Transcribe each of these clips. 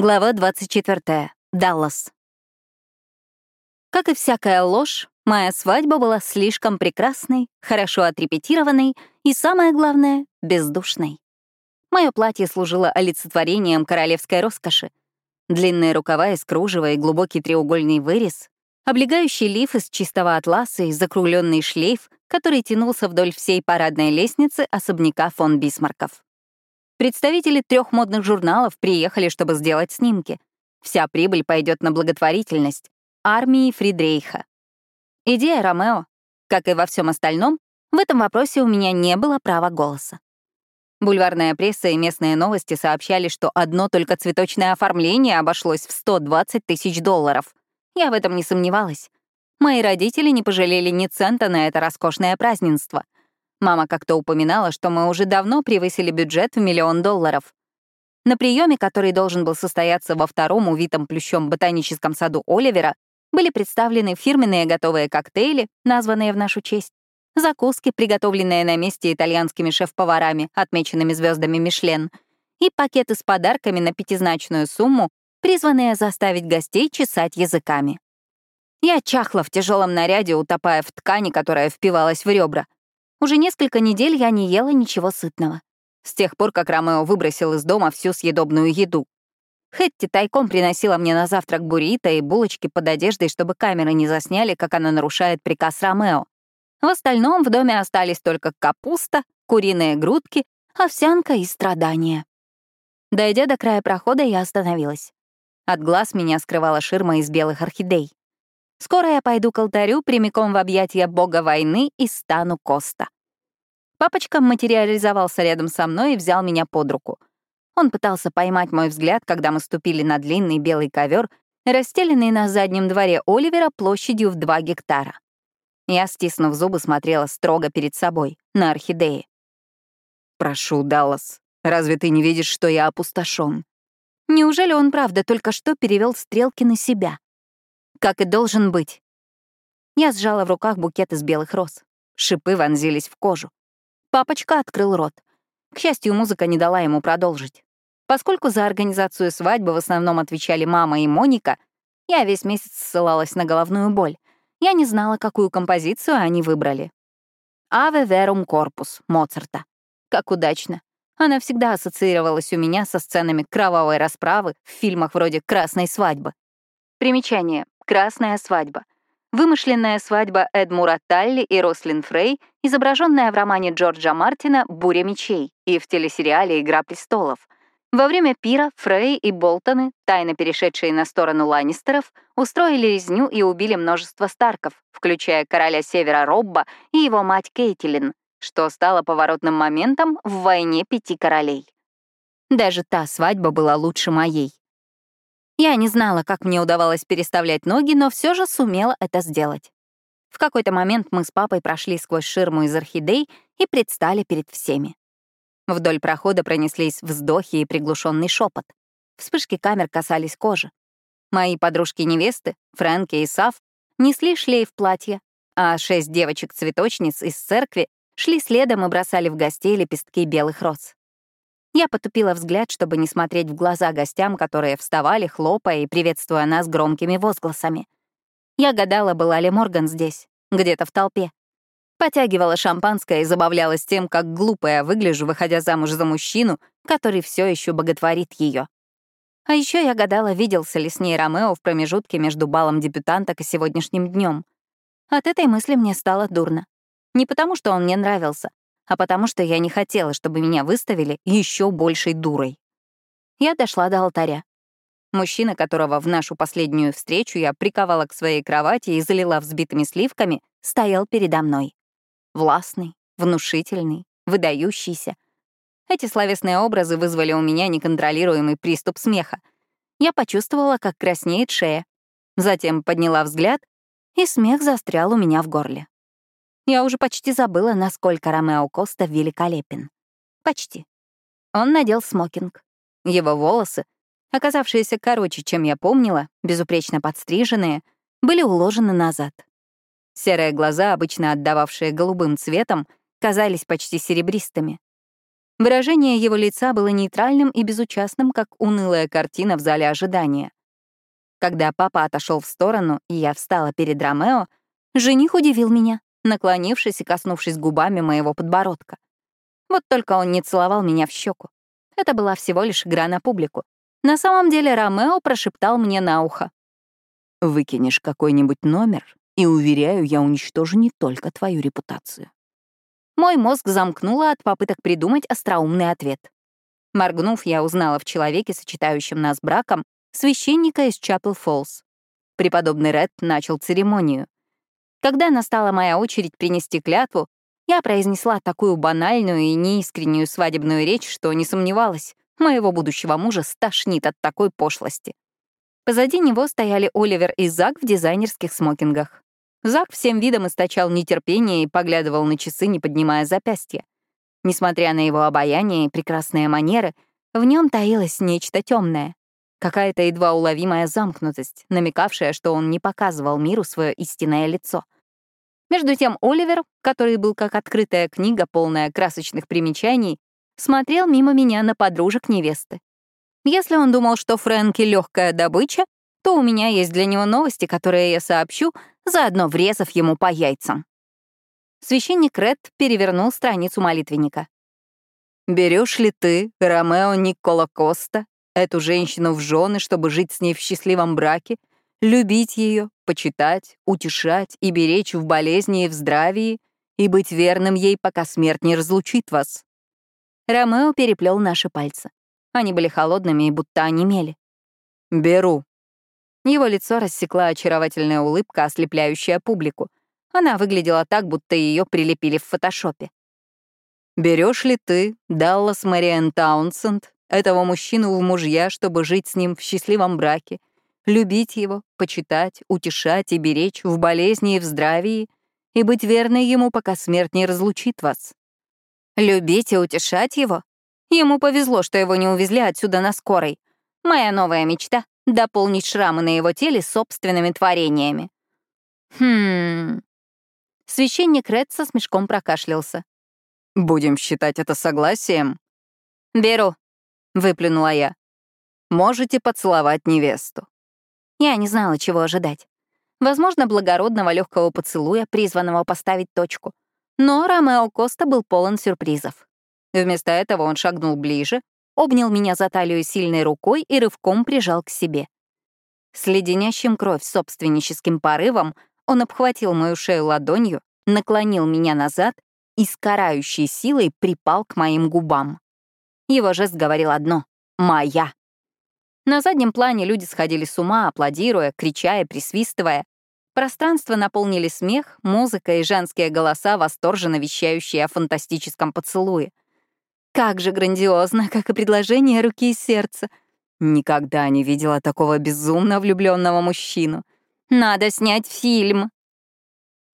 Глава 24. Даллас. Как и всякая ложь, моя свадьба была слишком прекрасной, хорошо отрепетированной и, самое главное, бездушной. Мое платье служило олицетворением королевской роскоши. Длинные рукава из кружева и глубокий треугольный вырез, облегающий лиф из чистого атласа и закругленный шлейф, который тянулся вдоль всей парадной лестницы особняка фон Бисмарков. Представители трех модных журналов приехали, чтобы сделать снимки. Вся прибыль пойдет на благотворительность армии Фридрейха. Идея Ромео, как и во всем остальном, в этом вопросе у меня не было права голоса. Бульварная пресса и местные новости сообщали, что одно только цветочное оформление обошлось в 120 тысяч долларов. Я в этом не сомневалась. Мои родители не пожалели ни цента на это роскошное празднество — Мама как-то упоминала, что мы уже давно превысили бюджет в миллион долларов. На приеме, который должен был состояться во втором увитом плющом ботаническом саду Оливера, были представлены фирменные готовые коктейли, названные в нашу честь, закуски, приготовленные на месте итальянскими шеф-поварами, отмеченными звездами Мишлен, и пакеты с подарками на пятизначную сумму, призванные заставить гостей чесать языками. Я чахла в тяжелом наряде, утопая в ткани, которая впивалась в ребра — уже несколько недель я не ела ничего сытного. С тех пор, как Ромео выбросил из дома всю съедобную еду. Хэтти тайком приносила мне на завтрак буррито и булочки под одеждой, чтобы камеры не засняли, как она нарушает приказ Ромео. В остальном в доме остались только капуста, куриные грудки, овсянка и страдания. Дойдя до края прохода, я остановилась. От глаз меня скрывала ширма из белых орхидей. Скоро я пойду к алтарю прямиком в объятия бога войны и стану Коста. Папочка материализовался рядом со мной и взял меня под руку. Он пытался поймать мой взгляд, когда мы ступили на длинный белый ковер, расстеленный на заднем дворе Оливера площадью в 2 гектара. Я, стиснув зубы, смотрела строго перед собой, на орхидеи. «Прошу, Даллас, разве ты не видишь, что я опустошен?» Неужели он правда только что перевел стрелки на себя? Как и должен быть. Я сжала в руках букет из белых роз. Шипы вонзились в кожу. Папочка открыл рот. К счастью, музыка не дала ему продолжить. Поскольку за организацию свадьбы в основном отвечали мама и Моника, я весь месяц ссылалась на головную боль. Я не знала, какую композицию они выбрали. «Ave verum corpus» Моцарта. Как удачно. Она всегда ассоциировалась у меня со сценами кровавой расправы в фильмах вроде «Красной свадьбы». Примечание. «Красная свадьба». Вымышленная свадьба Эдмура Талли и Рослин Фрей, изображенная в романе Джорджа Мартина «Буря мечей» и в телесериале «Игра престолов». Во время пира Фрей и Болтоны, тайно перешедшие на сторону Ланнистеров, устроили резню и убили множество Старков, включая короля Севера Робба и его мать Кейтилин, что стало поворотным моментом в «Войне пяти королей». Даже та свадьба была лучше моей. Я не знала, как мне удавалось переставлять ноги, но все же сумела это сделать. В какой-то момент мы с папой прошли сквозь ширму из орхидей и предстали перед всеми. Вдоль прохода пронеслись вздохи и приглушенный шепот. Вспышки камер касались кожи. Мои подружки-невесты, Фрэнки и Сав, несли шлейф платья, а шесть девочек-цветочниц из церкви шли следом и бросали в гостей лепестки белых роз. Я потупила взгляд, чтобы не смотреть в глаза гостям, которые вставали, хлопая и приветствуя нас громкими возгласами. Я гадала, была ли Морган здесь, где-то в толпе. Потягивала шампанское и забавлялась тем, как глупо я выгляжу, выходя замуж за мужчину, который все еще боготворит ее. А еще я гадала, виделся ли с ней Ромео в промежутке между балом дебютанток и сегодняшним днем. От этой мысли мне стало дурно. Не потому, что он мне нравился, а потому что я не хотела, чтобы меня выставили еще большей дурой. Я дошла до алтаря. Мужчина, которого в нашу последнюю встречу я приковала к своей кровати и залила взбитыми сливками, стоял передо мной. Властный, внушительный, выдающийся. Эти словесные образы вызвали у меня неконтролируемый приступ смеха. Я почувствовала, как краснеет шея. Затем подняла взгляд, и смех застрял у меня в горле. Я уже почти забыла, насколько Ромео Коста великолепен. Почти. Он надел смокинг. Его волосы, оказавшиеся короче, чем я помнила, безупречно подстриженные, были уложены назад. Серые глаза, обычно отдававшие голубым цветом, казались почти серебристыми. Выражение его лица было нейтральным и безучастным, как унылая картина в зале ожидания. Когда папа отошел в сторону, и я встала перед Ромео, жених удивил меня, наклонившись и коснувшись губами моего подбородка. Вот только он не целовал меня в щеку. Это была всего лишь игра на публику. На самом деле Ромео прошептал мне на ухо. «Выкинешь какой-нибудь номер, и, уверяю, я уничтожу не только твою репутацию». Мой мозг замкнуло от попыток придумать остроумный ответ. Моргнув, я узнала в человеке, сочетающем нас браком, священника из Чапел Фоллс. Преподобный Ред начал церемонию. Когда настала моя очередь принести клятву, я произнесла такую банальную и неискреннюю свадебную речь, что не сомневалась, моего будущего мужа стошнит от такой пошлости. Позади него стояли Оливер и Зак в дизайнерских смокингах. Зак всем видом источал нетерпение и поглядывал на часы, не поднимая запястья. Несмотря на его обаяние и прекрасные манеры, в нем таилось нечто темное. Какая-то едва уловимая замкнутость, намекавшая, что он не показывал миру свое истинное лицо. Между тем Оливер, который был как открытая книга, полная красочных примечаний, смотрел мимо меня на подружек невесты. Если он думал, что Фрэнки — легкая добыча, то у меня есть для него новости, которые я сообщу, заодно врезав ему по яйцам. Священник Ред перевернул страницу молитвенника. Берешь ли ты, Ромео Никола Коста, эту женщину в жены, чтобы жить с ней в счастливом браке, любить ее, почитать, утешать и беречь в болезни и в здравии, и быть верным ей, пока смерть не разлучит вас?» Ромео переплел наши пальцы. Они были холодными и будто онемели. «Беру», его лицо рассекла очаровательная улыбка, ослепляющая публику. Она выглядела так, будто ее прилепили в фотошопе. Берешь ли ты, Даллас Мэриэн Таунсенд, этого мужчину в мужья, чтобы жить с ним в счастливом браке, любить его, почитать, утешать и беречь в болезни и в здравии, и быть верной ему, пока смерть не разлучит вас? Любить и утешать его? Ему повезло, что его не увезли отсюда на скорой. Моя новая мечта дополнить шрамы на его теле собственными творениями. Хм. Священник Ред со смешком прокашлялся. «Будем считать это согласием?» «Беру», — выплюнула я. «Можете поцеловать невесту». Я не знала, чего ожидать. Возможно, благородного легкого поцелуя, призванного поставить точку. Но Ромео Коста был полон сюрпризов. Вместо этого он шагнул ближе, обнял меня за талию сильной рукой и рывком прижал к себе. С леденящим кровь собственническим порывом он обхватил мою шею ладонью, наклонил меня назад и с карающей силой припал к моим губам. Его жест говорил одно — «Моя». На заднем плане люди сходили с ума, аплодируя, крича и присвистывая. Пространство наполнили смех, музыка и женские голоса, восторженно вещающие о фантастическом поцелуе — как же грандиозно, как и предложение руки и сердца. Никогда не видела такого безумно влюбленного мужчину. Надо снять фильм.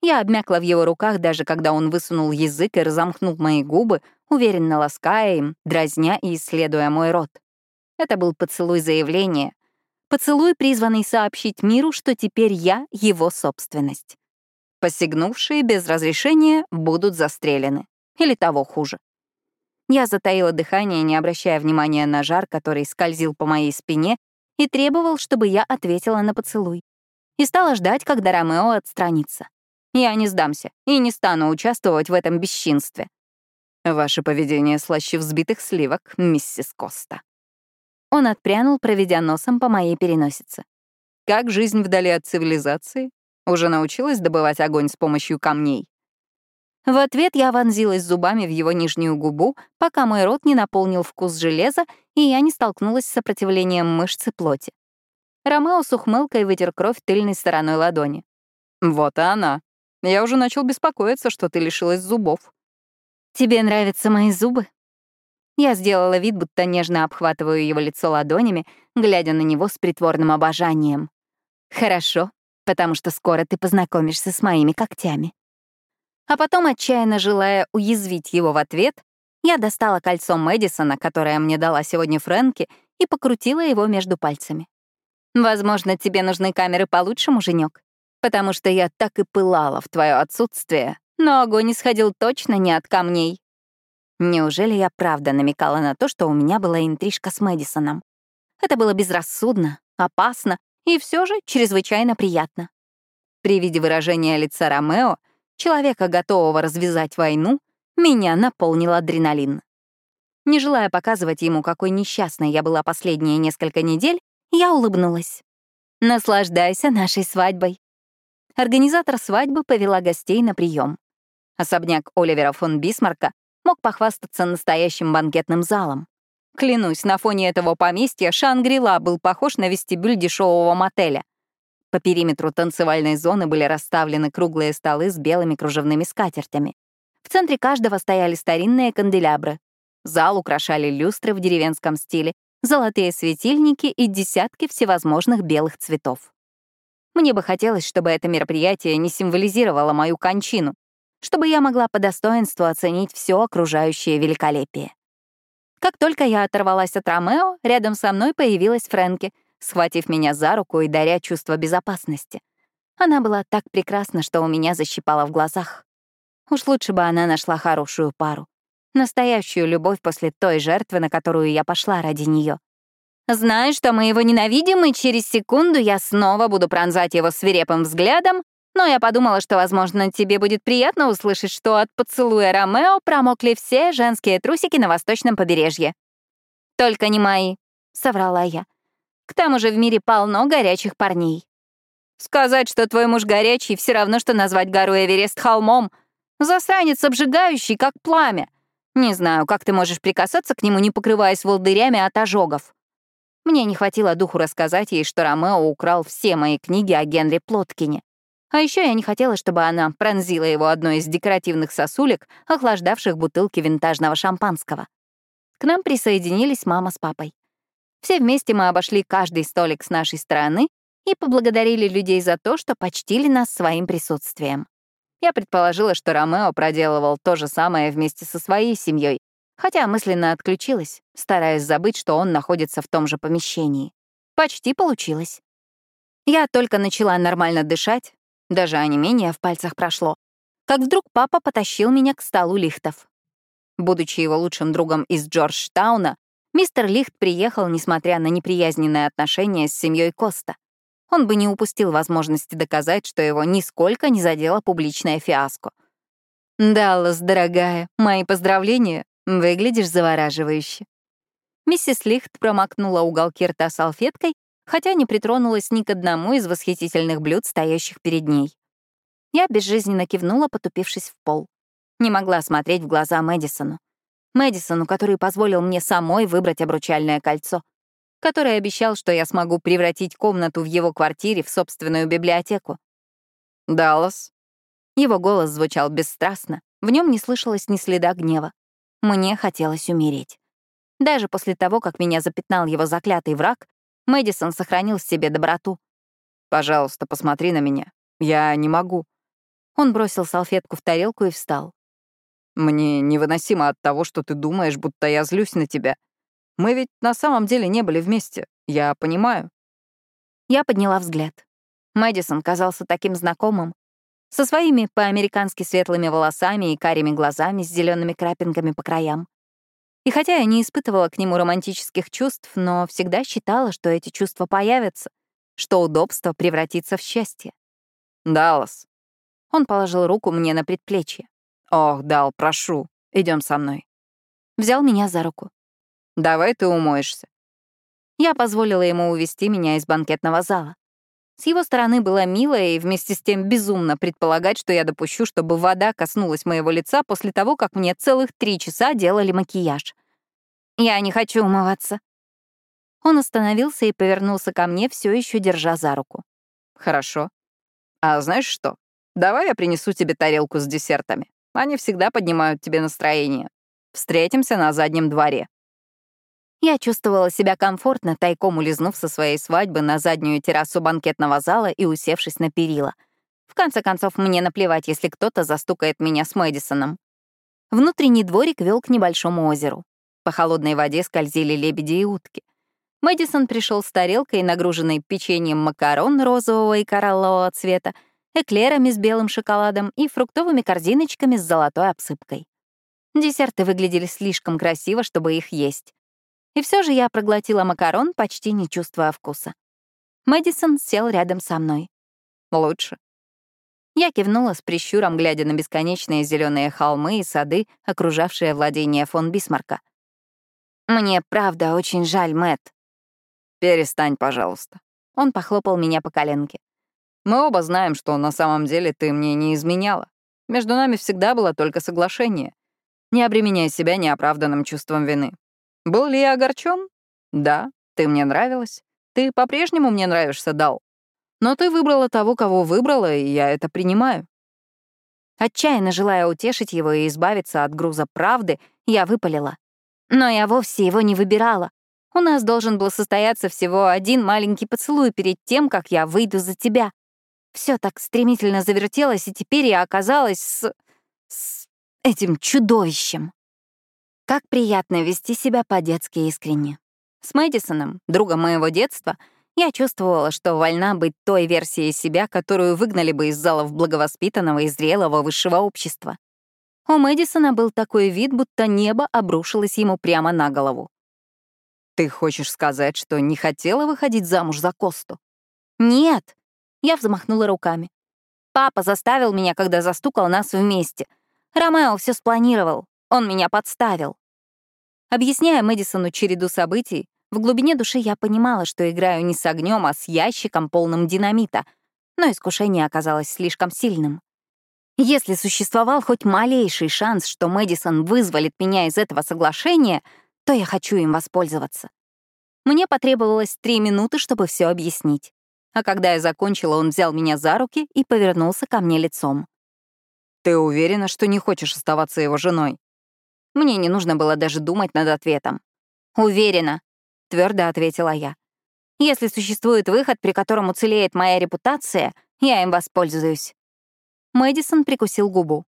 Я обмякла в его руках, даже когда он высунул язык и разомкнул мои губы, уверенно лаская им, дразня и исследуя мой рот. Это был поцелуй заявления. Поцелуй, призванный сообщить миру, что теперь я — его собственность. Посягнувшие без разрешения будут застрелены. Или того хуже. Я затаила дыхание, не обращая внимания на жар, который скользил по моей спине, и требовал, чтобы я ответила на поцелуй. И стала ждать, когда Ромео отстранится. Я не сдамся и не стану участвовать в этом бесчинстве. Ваше поведение слаще взбитых сливок, миссис Коста. Он отпрянул, проведя носом по моей переносице. Как жизнь вдали от цивилизации? Уже научилась добывать огонь с помощью камней? В ответ я вонзилась зубами в его нижнюю губу, пока мой рот не наполнил вкус железа, и я не столкнулась с сопротивлением мышцы плоти. Ромео с ухмылкой вытер кровь тыльной стороной ладони. «Вот и она. Я уже начал беспокоиться, что ты лишилась зубов». «Тебе нравятся мои зубы?» Я сделала вид, будто нежно обхватываю его лицо ладонями, глядя на него с притворным обожанием. «Хорошо, потому что скоро ты познакомишься с моими когтями». А потом, отчаянно желая уязвить его в ответ, я достала кольцо Мэдисона, которое мне дала сегодня Фрэнки, и покрутила его между пальцами. «Возможно, тебе нужны камеры получше, муженек, потому что я так и пылала в твое отсутствие, но огонь исходил точно не от камней». Неужели я правда намекала на то, что у меня была интрижка с Мэдисоном? Это было безрассудно, опасно и все же чрезвычайно приятно. При виде выражения лица Ромео, человека, готового развязать войну, меня наполнил адреналин. Не желая показывать ему, какой несчастной я была последние несколько недель, я улыбнулась. «Наслаждайся нашей свадьбой». Организатор свадьбы повела гостей на прием. Особняк Оливера фон Бисмарка мог похвастаться настоящим банкетным залом. Клянусь, на фоне этого поместья Шангрила был похож на вестибюль дешевого мотеля. По периметру танцевальной зоны были расставлены круглые столы с белыми кружевными скатертями. В центре каждого стояли старинные канделябры. Зал украшали люстры в деревенском стиле, золотые светильники и десятки всевозможных белых цветов. Мне бы хотелось, чтобы это мероприятие не символизировало мою кончину, чтобы я могла по достоинству оценить все окружающее великолепие. Как только я оторвалась от Ромео, рядом со мной появилась Фрэнки, схватив меня за руку и даря чувство безопасности. Она была так прекрасна, что у меня защипала в глазах. Уж лучше бы она нашла хорошую пару. Настоящую любовь после той жертвы, на которую я пошла ради нее. Знаю, что мы его ненавидим, и через секунду я снова буду пронзать его свирепым взглядом, но я подумала, что, возможно, тебе будет приятно услышать, что от поцелуя Ромео промокли все женские трусики на восточном побережье. «Только не мои», — соврала я. «К тому же в мире полно горячих парней». «Сказать, что твой муж горячий, все равно, что назвать гору Эверест холмом. Засранец обжигающий, как пламя. Не знаю, как ты можешь прикасаться к нему, не покрываясь волдырями от ожогов». Мне не хватило духу рассказать ей, что Ромео украл все мои книги о Генри Плоткине. А еще я не хотела, чтобы она пронзила его одной из декоративных сосулек, охлаждавших бутылки винтажного шампанского. К нам присоединились мама с папой. Все вместе мы обошли каждый столик с нашей стороны и поблагодарили людей за то, что почтили нас своим присутствием. Я предположила, что Ромео проделывал то же самое вместе со своей семьей, хотя мысленно отключилась, стараясь забыть, что он находится в том же помещении. Почти получилось. Я только начала нормально дышать, даже онемение в пальцах прошло. Как вдруг папа потащил меня к столу лихтов. Будучи его лучшим другом из Джорджтауна, мистер Лихт приехал, несмотря на неприязненные отношения с семьей Коста. Он бы не упустил возможности доказать, что его нисколько не задело публичное фиаско. «Даллас, дорогая, мои поздравления. Выглядишь завораживающе». Миссис Лихт промокнула уголки рта салфеткой хотя не притронулась ни к одному из восхитительных блюд, стоящих перед ней. Я безжизненно кивнула, потупившись в пол. Не могла смотреть в глаза Мэдисону. Мэдисону, который позволил мне самой выбрать обручальное кольцо, который обещал, что я смогу превратить комнату в его квартире в собственную библиотеку. «Даллас». Его голос звучал бесстрастно, в нем не слышалось ни следа гнева. Мне хотелось умереть. Даже после того, как меня запятнал его заклятый враг, Мэдисон сохранил в себе доброту. «Пожалуйста, посмотри на меня. Я не могу». Он бросил салфетку в тарелку и встал. «Мне невыносимо от того, что ты думаешь, будто я злюсь на тебя. Мы ведь на самом деле не были вместе. Я понимаю». Я подняла взгляд. Мэдисон казался таким знакомым. Со своими по-американски светлыми волосами и карими глазами с зелеными крапинками по краям. И хотя я не испытывала к нему романтических чувств, но всегда считала, что эти чувства появятся, что удобство превратится в счастье. «Даллас». Он положил руку мне на предплечье. «Ох, Дал, прошу, идем со мной». Взял меня за руку. «Давай ты умоешься». Я позволила ему увести меня из банкетного зала. С его стороны было мило и вместе с тем безумно предполагать, что я допущу, чтобы вода коснулась моего лица после того, как мне целых три часа делали макияж. Я не хочу умываться. Он остановился и повернулся ко мне, все еще держа за руку. Хорошо. А знаешь что? Давай я принесу тебе тарелку с десертами. Они всегда поднимают тебе настроение. Встретимся на заднем дворе. Я чувствовала себя комфортно, тайком улизнув со своей свадьбы на заднюю террасу банкетного зала и усевшись на перила. В конце концов, мне наплевать, если кто-то застукает меня с Мэдисоном. Внутренний дворик вел к небольшому озеру. По холодной воде скользили лебеди и утки. Мэдисон пришел с тарелкой, нагруженной печеньем макарон розового и кораллового цвета, эклерами с белым шоколадом и фруктовыми корзиночками с золотой обсыпкой. Десерты выглядели слишком красиво, чтобы их есть. И все же я проглотила макарон, почти не чувствуя вкуса. Мэдисон сел рядом со мной. Лучше. Я кивнула с прищуром, глядя на бесконечные зеленые холмы и сады, окружавшие владение фон Бисмарка. «Мне правда очень жаль, Мэт. «Перестань, пожалуйста». Он похлопал меня по коленке. «Мы оба знаем, что на самом деле ты мне не изменяла. Между нами всегда было только соглашение. Не обременяй себя неоправданным чувством вины. Был ли я огорчен? Да, ты мне нравилась. Ты по-прежнему мне нравишься, Дал. Но ты выбрала того, кого выбрала, и я это принимаю. Отчаянно желая утешить его и избавиться от груза правды, я выпалила. Но я вовсе его не выбирала. У нас должен был состояться всего один маленький поцелуй перед тем, как я выйду за тебя. Все так стремительно завертелось, и теперь я оказалась с... с этим чудовищем. Как приятно вести себя по-детски искренне. С Мэдисоном, другом моего детства, я чувствовала, что вольна быть той версией себя, которую выгнали бы из залов благовоспитанного и зрелого высшего общества. У Мэдисона был такой вид, будто небо обрушилось ему прямо на голову. «Ты хочешь сказать, что не хотела выходить замуж за Косту?» «Нет», — я взмахнула руками. «Папа заставил меня, когда застукал нас вместе. Ромео все спланировал, он меня подставил». Объясняя Мэдисону череду событий, в глубине души я понимала, что играю не с огнем, а с ящиком, полным динамита, но искушение оказалось слишком сильным. Если существовал хоть малейший шанс, что Мэдисон вызволит меня из этого соглашения, то я хочу им воспользоваться. Мне потребовалось три минуты, чтобы все объяснить. А когда я закончила, он взял меня за руки и повернулся ко мне лицом. «Ты уверена, что не хочешь оставаться его женой?» Мне не нужно было даже думать над ответом. «Уверена», — твердо ответила я. «Если существует выход, при котором уцелеет моя репутация, я им воспользуюсь». Мэдисон прикусил губу.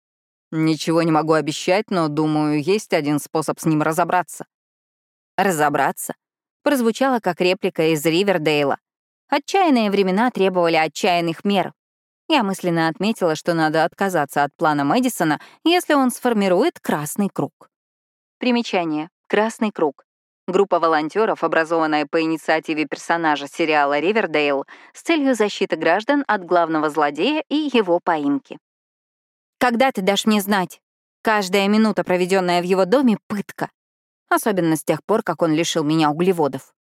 «Ничего не могу обещать, но, думаю, есть один способ с ним разобраться». «Разобраться?» прозвучало как реплика из Ривердейла. Отчаянные времена требовали отчаянных мер. Я мысленно отметила, что надо отказаться от плана Мэдисона, если он сформирует красный круг. Примечание. Красный круг. Группа волонтеров, образованная по инициативе персонажа сериала «Ривердейл» с целью защиты граждан от главного злодея и его поимки. «Когда ты дашь мне знать? Каждая минута, проведенная в его доме, — пытка. Особенно с тех пор, как он лишил меня углеводов».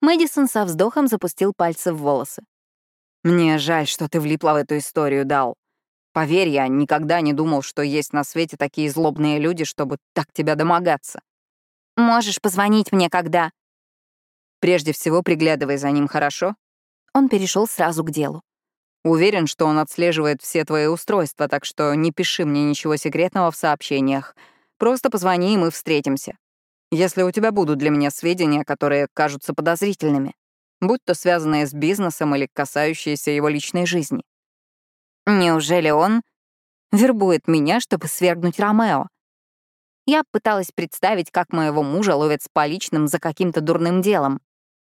Мэдисон со вздохом запустил пальцы в волосы. «Мне жаль, что ты влипла в эту историю, Дал. Поверь, я никогда не думал, что есть на свете такие злобные люди, чтобы так тебя домогаться. Можешь позвонить мне, когда...» «Прежде всего, приглядывай за ним, хорошо?» Он перешел сразу к делу. «Уверен, что он отслеживает все твои устройства, так что не пиши мне ничего секретного в сообщениях. Просто позвони, и мы встретимся. Если у тебя будут для меня сведения, которые кажутся подозрительными, будь то связанные с бизнесом или касающиеся его личной жизни». «Неужели он вербует меня, чтобы свергнуть Ромео?» Я пыталась представить, как моего мужа ловят с поличным за каким-то дурным делом.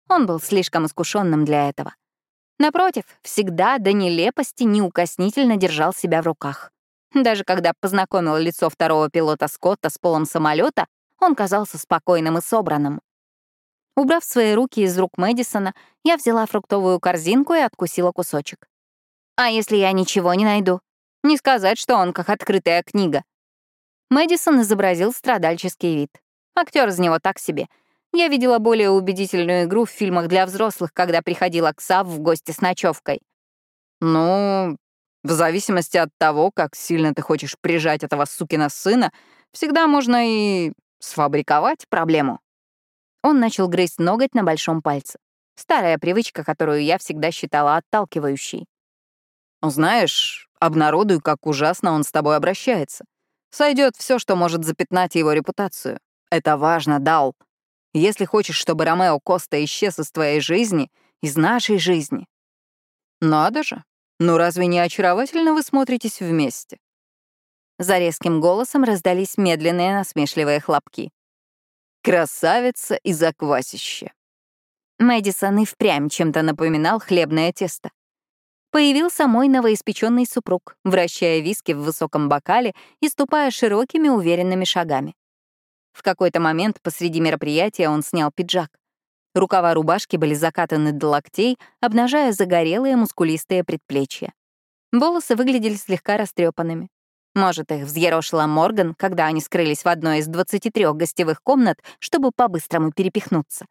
Он был слишком искушенным для этого. Напротив, всегда до нелепости неукоснительно держал себя в руках. Даже когда познакомил лицо второго пилота Скотта с полом самолета, он казался спокойным и собранным. Убрав свои руки из рук Мэдисона, я взяла фруктовую корзинку и откусила кусочек. А если я ничего не найду? Не сказать, что он как открытая книга. Мэдисон изобразил страдальческий вид. Актер из него так себе. Я видела более убедительную игру в фильмах для взрослых, когда приходила к Сав в гости с ночевкой. «Ну, в зависимости от того, как сильно ты хочешь прижать этого сукина сына, всегда можно и сфабриковать проблему». Он начал грызть ноготь на большом пальце. Старая привычка, которую я всегда считала отталкивающей. «Знаешь, обнародуй, как ужасно он с тобой обращается. Сойдет все, что может запятнать его репутацию. Это важно, Дал. Если хочешь, чтобы Ромео Коста исчез из твоей жизни, из нашей жизни. Надо же. Ну разве не очаровательно вы смотритесь вместе? За резким голосом раздались медленные насмешливые хлопки. Красавица и заквасище. Мэдисон и впрямь чем-то напоминал хлебное тесто. Появился мой новоиспеченный супруг, вращая виски в высоком бокале и ступая широкими уверенными шагами. В какой-то момент посреди мероприятия он снял пиджак. Рукава рубашки были закатаны до локтей, обнажая загорелые мускулистые предплечья. Волосы выглядели слегка растрепанными. Может, их взъерошила Морган, когда они скрылись в одной из 23 гостевых комнат, чтобы по-быстрому перепихнуться.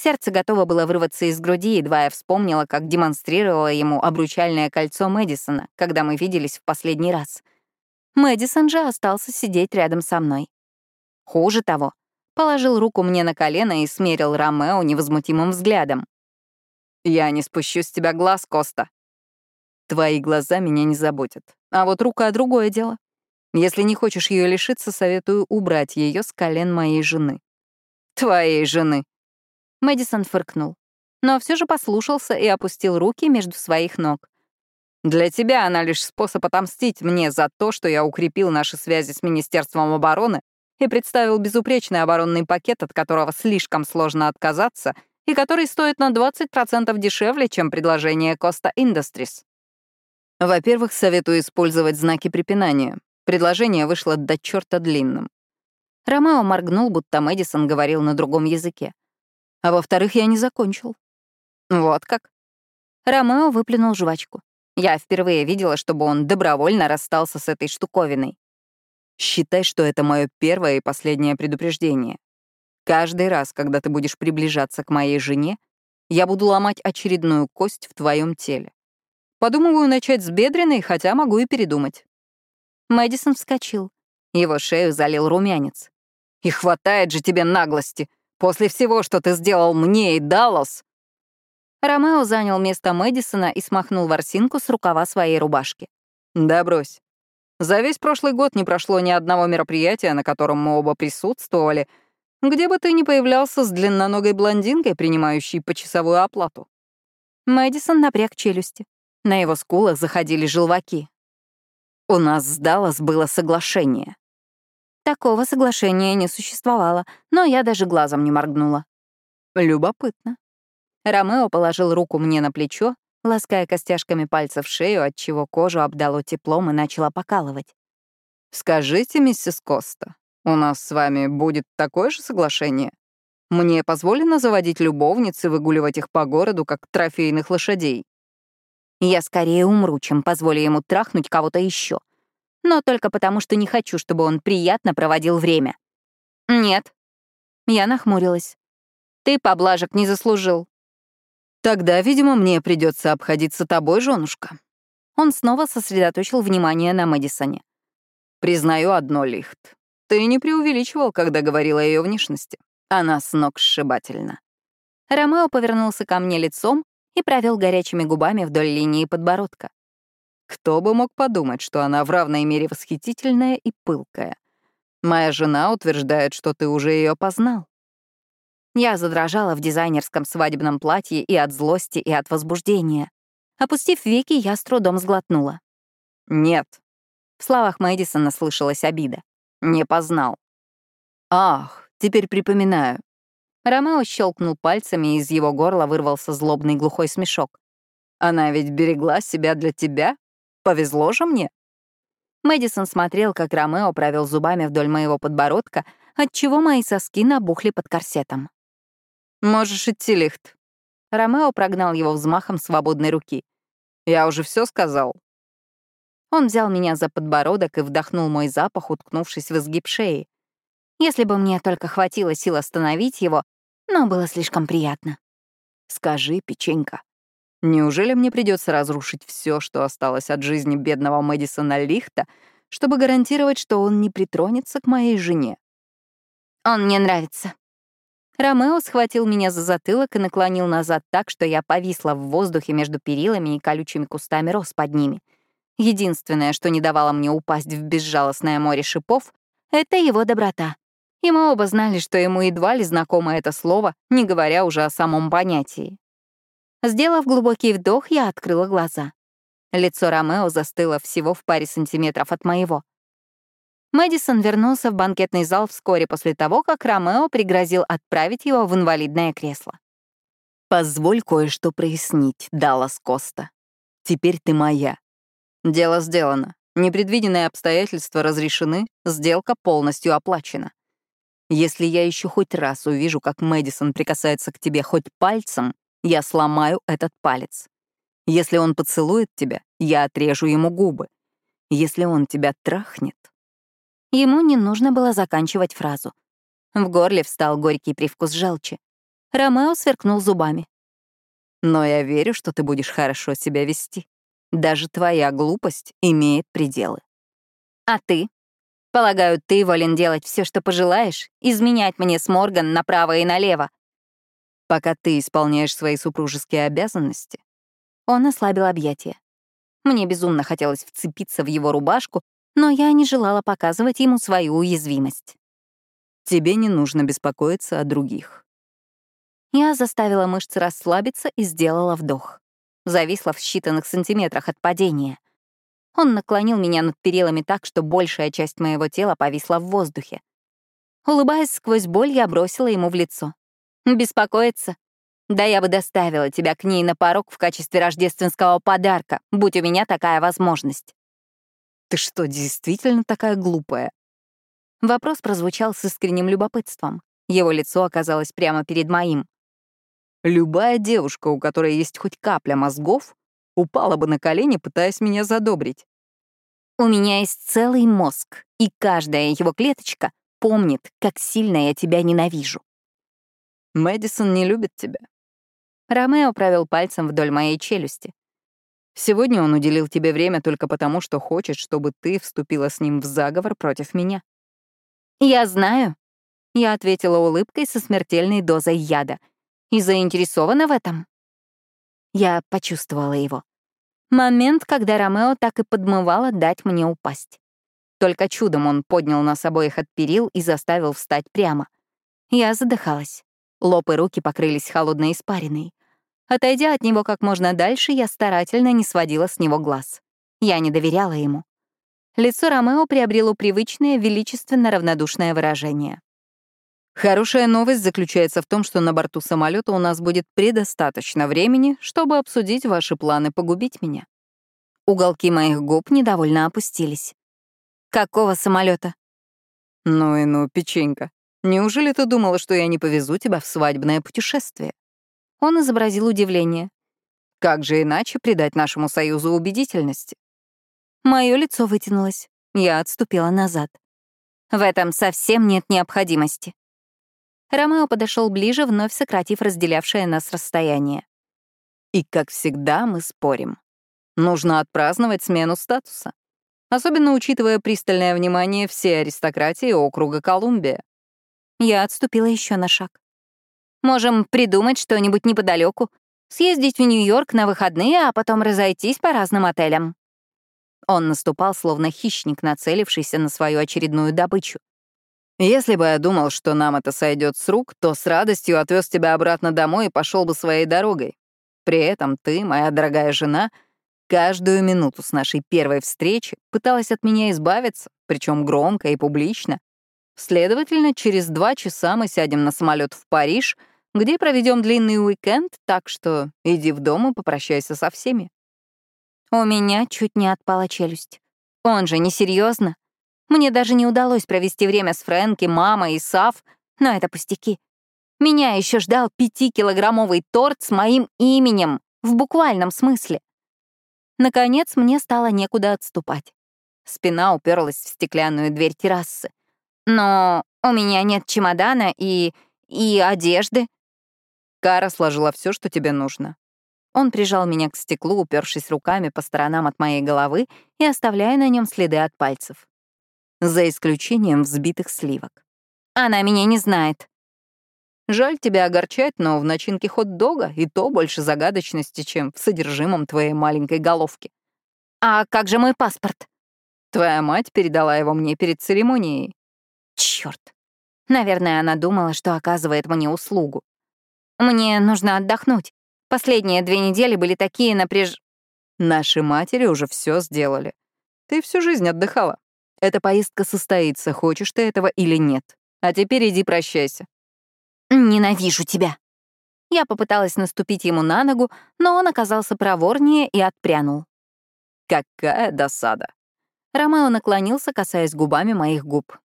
Сердце готово было вырваться из груди, едва я вспомнила, как демонстрировала ему обручальное кольцо Мэдисона, когда мы виделись в последний раз. Мэдисон же остался сидеть рядом со мной. Хуже того, положил руку мне на колено и смерил Ромео невозмутимым взглядом. «Я не спущу с тебя глаз, Коста. Твои глаза меня не заботят. А вот рука — другое дело. Если не хочешь ее лишиться, советую убрать ее с колен моей жены». «Твоей жены», Мэдисон фыркнул, но все же послушался и опустил руки между своих ног. «Для тебя она лишь способ отомстить мне за то, что я укрепил наши связи с Министерством обороны и представил безупречный оборонный пакет, от которого слишком сложно отказаться и который стоит на 20% дешевле, чем предложение Costa Industries. Во-первых, советую использовать знаки препинания. Предложение вышло до черта длинным. Ромео моргнул, будто Мэдисон говорил на другом языке. А во-вторых, я не закончил. Вот как. Ромео выплюнул жвачку. Я впервые видела, чтобы он добровольно расстался с этой штуковиной. Считай, что это мое первое и последнее предупреждение. Каждый раз, когда ты будешь приближаться к моей жене, я буду ломать очередную кость в твоем теле. Подумываю начать с бедренной, хотя могу и передумать. Мэдисон вскочил. Его шею залил румянец. «И хватает же тебе наглости! После всего, что ты сделал мне и Даллас...» Ромео занял место Мэдисона и смахнул ворсинку с рукава своей рубашки. «Да брось. За весь прошлый год не прошло ни одного мероприятия, на котором мы оба присутствовали, где бы ты ни появлялся с длинноногой блондинкой, принимающей почасовую оплату». Мэдисон напряг челюсти. На его скулах заходили желваки. «У нас с Даллас было соглашение. Такого соглашения не существовало, но я даже глазом не моргнула. Любопытно. Ромео положил руку мне на плечо, лаская костяшками пальцев шею, отчего кожу обдало теплом и начала покалывать. «Скажите, миссис Коста, у нас с вами будет такое же соглашение? Мне позволено заводить любовниц и выгуливать их по городу, как трофейных лошадей?» «Я скорее умру, чем позволю ему трахнуть кого-то еще но только потому, что не хочу, чтобы он приятно проводил время. Нет. Я нахмурилась. Ты поблажек не заслужил. Тогда, видимо, мне придется обходиться тобой, женушка. Он снова сосредоточил внимание на Мэдисоне. Признаю одно, Лихт. Ты не преувеличивал, когда говорила о ее внешности. Она с ног сшибательна. Ромео повернулся ко мне лицом и провел горячими губами вдоль линии подбородка. Кто бы мог подумать, что она в равной мере восхитительная и пылкая. Моя жена утверждает, что ты уже ее познал. Я задрожала в дизайнерском свадебном платье и от злости, и от возбуждения. Опустив веки, я с трудом сглотнула. «Нет». В словах Мэдисона слышалась обида. «Не познал». «Ах, теперь припоминаю». Ромео щелкнул пальцами, и из его горла вырвался злобный глухой смешок. «Она ведь берегла себя для тебя?» Повезло же мне. Мэдисон смотрел, как Ромео провел зубами вдоль моего подбородка, отчего мои соски набухли под корсетом. «Можешь идти, Лихт». Ромео прогнал его взмахом свободной руки. «Я уже все сказал». Он взял меня за подбородок и вдохнул мой запах, уткнувшись в изгиб шеи. Если бы мне только хватило сил остановить его, но было слишком приятно. «Скажи, печенька, Неужели мне придется разрушить все, что осталось от жизни бедного Мэдисона Лихта, чтобы гарантировать, что он не притронется к моей жене? Он мне нравится. Ромео схватил меня за затылок и наклонил назад так, что я повисла в воздухе между перилами и колючими кустами роз под ними. Единственное, что не давало мне упасть в безжалостное море шипов, — это его доброта. И мы оба знали, что ему едва ли знакомо это слово, не говоря уже о самом понятии. Сделав глубокий вдох, я открыла глаза. Лицо Ромео застыло всего в паре сантиметров от моего. Мэдисон вернулся в банкетный зал вскоре после того, как Ромео пригрозил отправить его в инвалидное кресло. «Позволь кое-что прояснить, Даллас Коста. Теперь ты моя. Дело сделано. Непредвиденные обстоятельства разрешены, сделка полностью оплачена. Если я еще хоть раз увижу, как Мэдисон прикасается к тебе хоть пальцем, я сломаю этот палец. Если он поцелует тебя, я отрежу ему губы. Если он тебя трахнет... Ему не нужно было заканчивать фразу. В горле встал горький привкус желчи. Ромео сверкнул зубами. «Но я верю, что ты будешь хорошо себя вести. Даже твоя глупость имеет пределы». «А ты? Полагаю, ты волен делать все, что пожелаешь, изменять мне с Морган направо и налево». «Пока ты исполняешь свои супружеские обязанности». Он ослабил объятия. Мне безумно хотелось вцепиться в его рубашку, но я не желала показывать ему свою уязвимость. Тебе не нужно беспокоиться о других. Я заставила мышцы расслабиться и сделала вдох. Зависла в считанных сантиметрах от падения. Он наклонил меня над перилами так, что большая часть моего тела повисла в воздухе. Улыбаясь сквозь боль, я бросила ему в лицо. «Беспокоиться? Да я бы доставила тебя к ней на порог в качестве рождественского подарка, будь у меня такая возможность». «Ты что, действительно такая глупая?» Вопрос прозвучал с искренним любопытством. Его лицо оказалось прямо перед моим. Любая девушка, у которой есть хоть капля мозгов, упала бы на колени, пытаясь меня задобрить. У меня есть целый мозг, и каждая его клеточка помнит, как сильно я тебя ненавижу. Мэдисон не любит тебя. Ромео провел пальцем вдоль моей челюсти. Сегодня он уделил тебе время только потому, что хочет, чтобы ты вступила с ним в заговор против меня. «Я знаю», — я ответила улыбкой со смертельной дозой яда. «И заинтересована в этом?» Я почувствовала его. Момент, когда Ромео так и подмывало дать мне упасть. Только чудом он поднял нас обоих от перил и заставил встать прямо. Я задыхалась. Лоб и руки покрылись холодной испариной. Отойдя от него как можно дальше, я старательно не сводила с него глаз. Я не доверяла ему. Лицо Ромео приобрело привычное, величественно равнодушное выражение. Хорошая новость заключается в том, что на борту самолета у нас будет предостаточно времени, чтобы обсудить ваши планы погубить меня. Уголки моих губ недовольно опустились. Какого самолета? Ну и ну, печенька. Неужели ты думала, что я не повезу тебя в свадебное путешествие? Он изобразил удивление. Как же иначе придать нашему союзу убедительности? Мое лицо вытянулось. Я отступила назад. В этом совсем нет необходимости. Ромео подошел ближе, вновь сократив разделявшее нас расстояние. И, как всегда, мы спорим. Нужно отпраздновать смену статуса. Особенно учитывая пристальное внимание всей аристократии округа Колумбия. Я отступила еще на шаг. Можем придумать что-нибудь неподалеку, съездить в Нью-Йорк на выходные, а потом разойтись по разным отелям. Он наступал, словно хищник, нацелившийся на свою очередную добычу. «Если бы я думал, что нам это сойдет с рук, то с радостью отвез тебя обратно домой и пошел бы своей дорогой. При этом ты, моя дорогая жена, каждую минуту с нашей первой встречи пыталась от меня избавиться, причем громко и публично. Следовательно, через два часа мы сядем на самолет в Париж, где проведем длинный уикенд, так что иди в дом и попрощайся со всеми. У меня чуть не отпала челюсть. Он же несерьезно. Мне даже не удалось провести время с Фрэнки, мамой и Сав, но это пустяки. Меня еще ждал пятикилограммовый торт с моим именем, в буквальном смысле. Наконец, мне стало некуда отступать. Спина уперлась в стеклянную дверь террасы. Но у меня нет чемодана и... и одежды. Кара сложила все, что тебе нужно. Он прижал меня к стеклу, упершись руками по сторонам от моей головы и оставляя на нем следы от пальцев. За исключением взбитых сливок. Она меня не знает. Жаль тебя огорчать, но в начинке хот-дога и то больше загадочности, чем в содержимом твоей маленькой головки. А как же мой паспорт? Твоя мать передала его мне перед церемонией. Черт. Наверное, она думала, что оказывает мне услугу. Мне нужно отдохнуть. Последние две недели были такие напряж... Наши матери уже все сделали. Ты всю жизнь отдыхала. Эта поездка состоится, хочешь ты этого или нет. А теперь иди прощайся. Ненавижу тебя. Я попыталась наступить ему на ногу, но он оказался проворнее и отпрянул. Какая досада. Ромео наклонился, касаясь губами моих губ.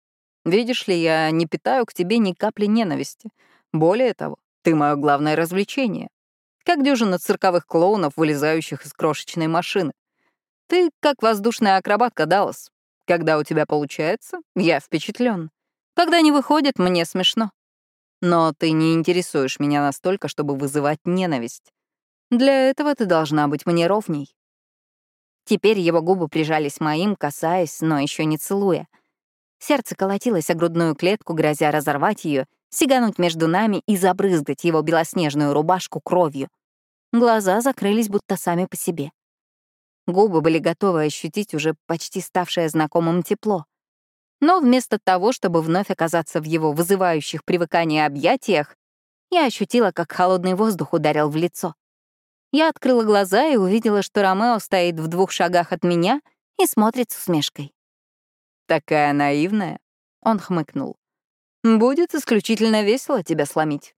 Видишь ли, я не питаю к тебе ни капли ненависти. Более того, ты мое главное развлечение. Как дюжина цирковых клоунов, вылезающих из крошечной машины. Ты как воздушная акробатка, Даллас. Когда у тебя получается, я впечатлен. Когда не выходит, мне смешно. Но ты не интересуешь меня настолько, чтобы вызывать ненависть. Для этого ты должна быть мне ровней. Теперь его губы прижались моим, касаясь, но еще не целуя. Сердце колотилось о грудную клетку, грозя разорвать ее, сигануть между нами и забрызгать его белоснежную рубашку кровью. Глаза закрылись будто сами по себе. Губы были готовы ощутить уже почти ставшее знакомым тепло. Но вместо того, чтобы вновь оказаться в его вызывающих привыкание объятиях, я ощутила, как холодный воздух ударил в лицо. Я открыла глаза и увидела, что Ромео стоит в двух шагах от меня и смотрит с усмешкой. «Такая наивная», — он хмыкнул. «Будет исключительно весело тебя сломить.